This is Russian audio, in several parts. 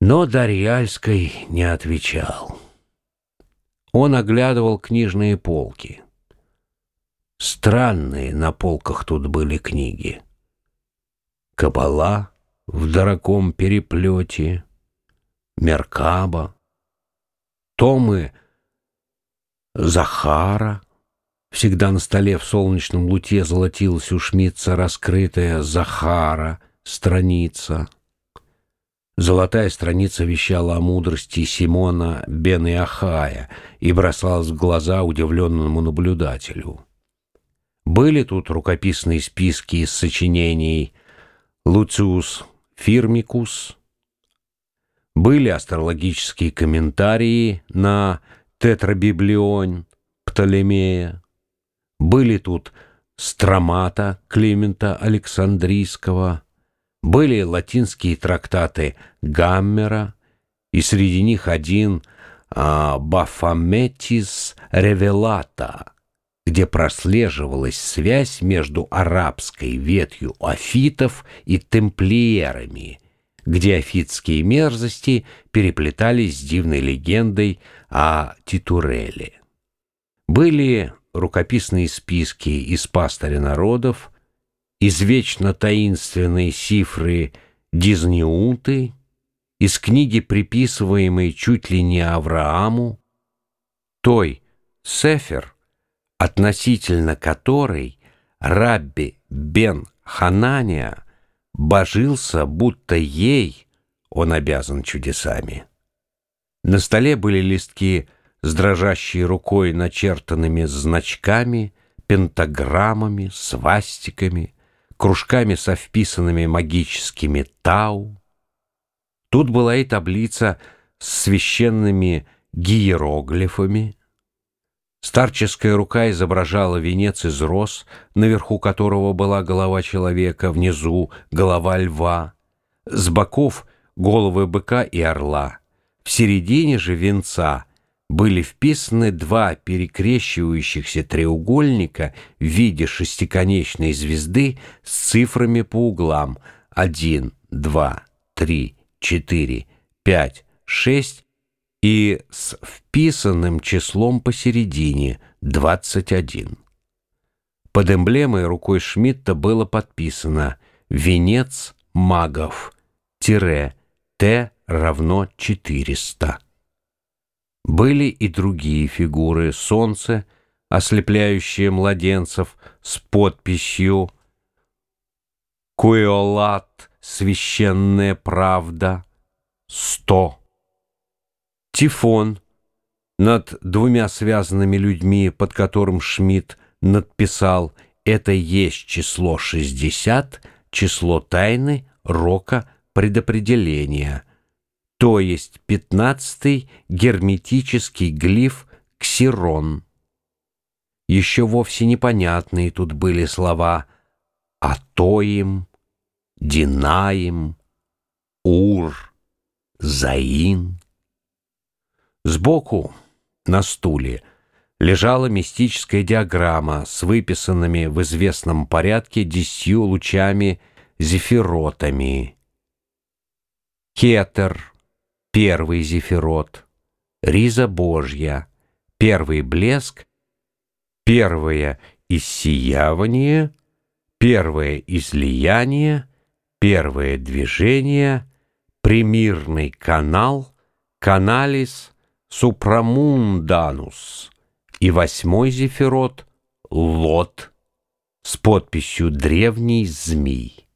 Но Дарьяльской не отвечал. Он оглядывал книжные полки. Странные на полках тут были книги. Кабала в дорогом переплете, Меркаба, томы Захара. Всегда на столе в солнечном луте золотилась у Шмидца раскрытая Захара страница — Золотая страница вещала о мудрости Симона бен Ахая и бросалась в глаза удивленному наблюдателю. Были тут рукописные списки из сочинений Луциус Фирмикус, были астрологические комментарии на Тетрабиблион Птолемея, были тут стромата Климента Александрийского, были латинские трактаты Гаммера, и среди них один а, «Бафометис ревелата», где прослеживалась связь между арабской ветвью афитов и темплиерами, где афитские мерзости переплетались с дивной легендой о Титуреле. Были рукописные списки из пастыря народов, из вечно таинственной сифры Дизнеуты, из книги, приписываемой чуть ли не Аврааму, той Сефер, относительно которой Рабби бен Ханания божился, будто ей он обязан чудесами. На столе были листки с дрожащей рукой начертанными значками, пентаграммами, свастиками — кружками со вписанными магическими тау. Тут была и таблица с священными гиероглифами. Старческая рука изображала венец из роз, наверху которого была голова человека, внизу — голова льва, с боков — головы быка и орла, в середине же венца были вписаны два перекрещивающихся треугольника в виде шестиконечной звезды с цифрами по углам 1, 2, 3, 4, 5, 6 и с вписанным числом посередине 21. Под эмблемой рукой Шмидта было подписано «Венец магов» Т равно 400. Были и другие фигуры. Солнце, ослепляющее младенцев, с подписью «Куэолат, священная правда, сто». Тифон над двумя связанными людьми, под которым Шмидт надписал «Это есть число 60, число тайны, рока, предопределения» то есть пятнадцатый герметический глиф «Ксирон». Еще вовсе непонятные тут были слова «Атоим», «Динаим», «Ур», «Заин». Сбоку, на стуле, лежала мистическая диаграмма с выписанными в известном порядке десятью лучами зефиротами. Кетер — первый зефирот, риза Божья, первый блеск, первое иссиявание, первое излияние, первое движение, примирный канал, каналис супрамунданус и восьмой зефирот лот с подписью «Древний змей»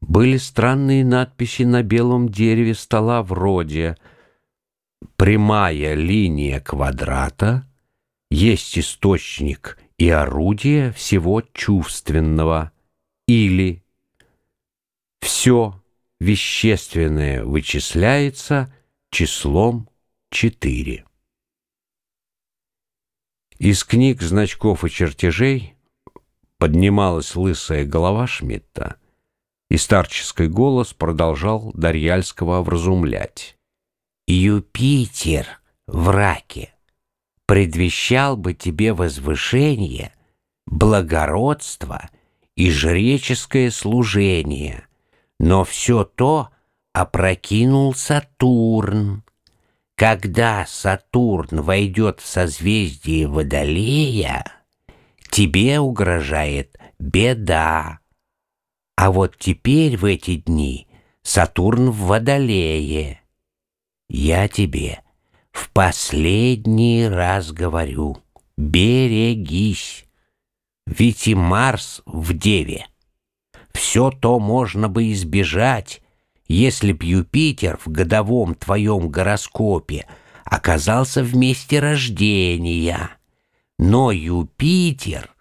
были странные надписи на белом дереве стола вроде «Прямая линия квадрата есть источник и орудие всего чувственного» или «Все вещественное вычисляется числом 4». Из книг, значков и чертежей поднималась лысая голова Шмидта — и старческий голос продолжал Дарьяльского вразумлять. «Юпитер в раке предвещал бы тебе возвышение, благородство и жреческое служение, но все то опрокинул Сатурн. Когда Сатурн войдет в созвездие Водолея, тебе угрожает беда. А вот теперь в эти дни Сатурн в Водолее. Я тебе в последний раз говорю, берегись, ведь и Марс в Деве. Все то можно бы избежать, если б Юпитер в годовом твоем гороскопе оказался в месте рождения, но Юпитер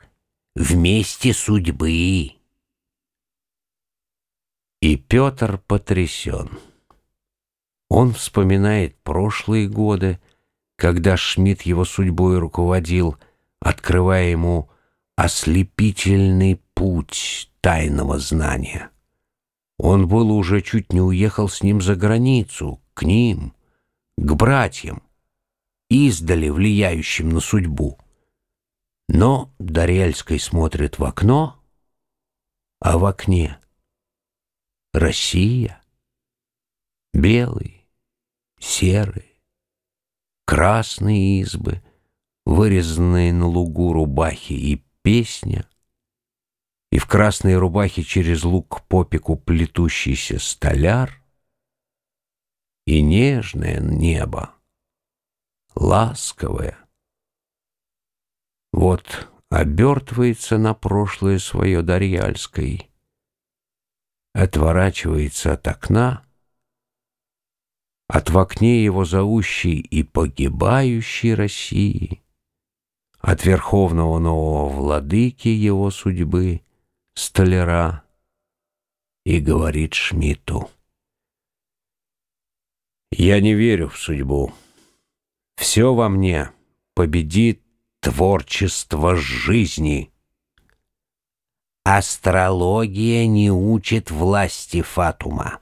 в месте судьбы. И Петр потрясен. Он вспоминает прошлые годы, когда Шмидт его судьбой руководил, открывая ему ослепительный путь тайного знания. Он был уже чуть не уехал с ним за границу, к ним, к братьям, издали влияющим на судьбу. Но Дарельской смотрит в окно, а в окне Россия, белый, серый, красные избы, вырезанные на лугу рубахи и песня, и в красной рубахе через лук к попику плетущийся столяр, и нежное небо, ласковое. Вот обертывается на прошлое свое Дарьяльской, отворачивается от окна, от в окне его зовущей и погибающей России, от верховного нового владыки его судьбы, столяра, и говорит Шмиту: «Я не верю в судьбу. Все во мне победит творчество жизни». Астрология не учит власти Фатума.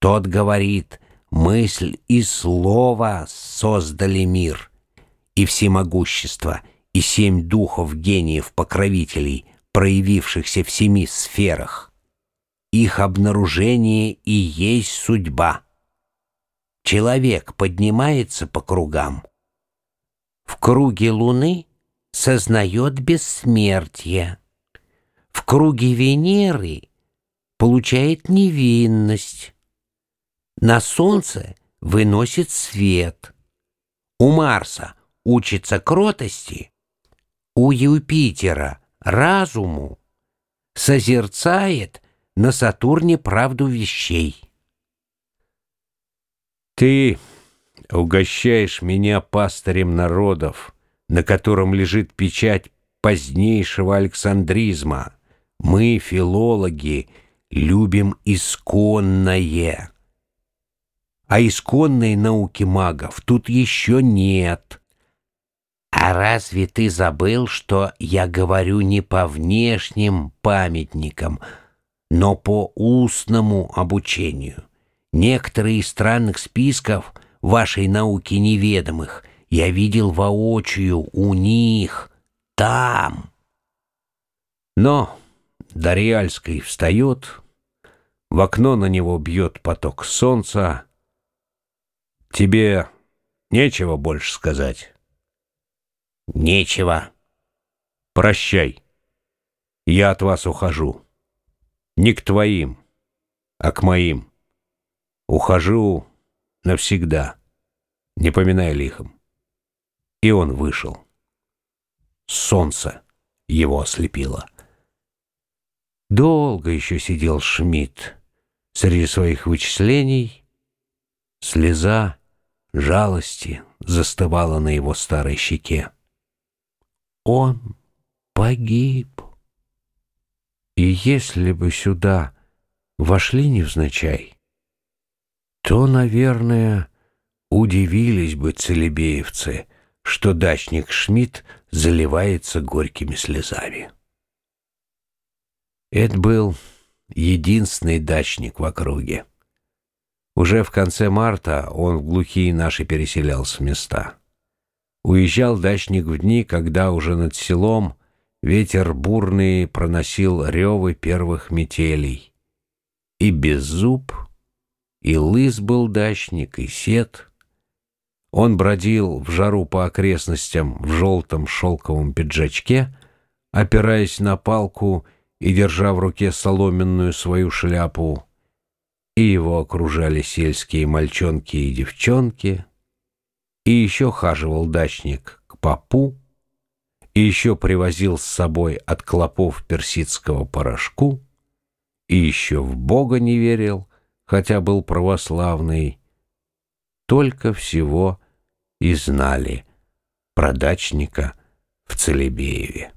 Тот говорит, мысль и слово создали мир, и всемогущество, и семь духов гениев-покровителей, проявившихся в семи сферах. Их обнаружение и есть судьба. Человек поднимается по кругам. В круге Луны сознает бессмертие. В круге Венеры получает невинность. На Солнце выносит свет. У Марса учится кротости. У Юпитера разуму, созерцает на Сатурне правду вещей. Ты угощаешь меня пастырем народов, на котором лежит печать позднейшего александризма. Мы, филологи, любим исконное. А исконной науки магов тут еще нет. А разве ты забыл, что я говорю не по внешним памятникам, но по устному обучению? Некоторые из странных списков вашей науки неведомых я видел воочию у них, там. Но Дарьяльский встает, в окно на него бьет поток солнца. Тебе нечего больше сказать. Нечего. Прощай. Я от вас ухожу. Не к твоим, а к моим. Ухожу навсегда, не поминая лихом. И он вышел. Солнце его ослепило. Долго еще сидел Шмидт среди своих вычислений. Слеза жалости застывала на его старой щеке он погиб. И если бы сюда вошли невзначай, то, наверное, удивились бы целебеевцы, что дачник Шмидт заливается горькими слезами. Это был единственный дачник в округе. Уже в конце марта он в глухие наши переселялся в места. Уезжал дачник в дни, когда уже над селом ветер бурный проносил ревы первых метелей. И Беззуб и лыс был дачник, и сед. Он бродил в жару по окрестностям в желтом шелковом пиджачке, опираясь на палку и держа в руке соломенную свою шляпу, и его окружали сельские мальчонки и девчонки, и еще хаживал дачник к попу, и еще привозил с собой от клопов персидского порошку, и еще в Бога не верил, хотя был православный. Только всего и знали про дачника в Целебееве.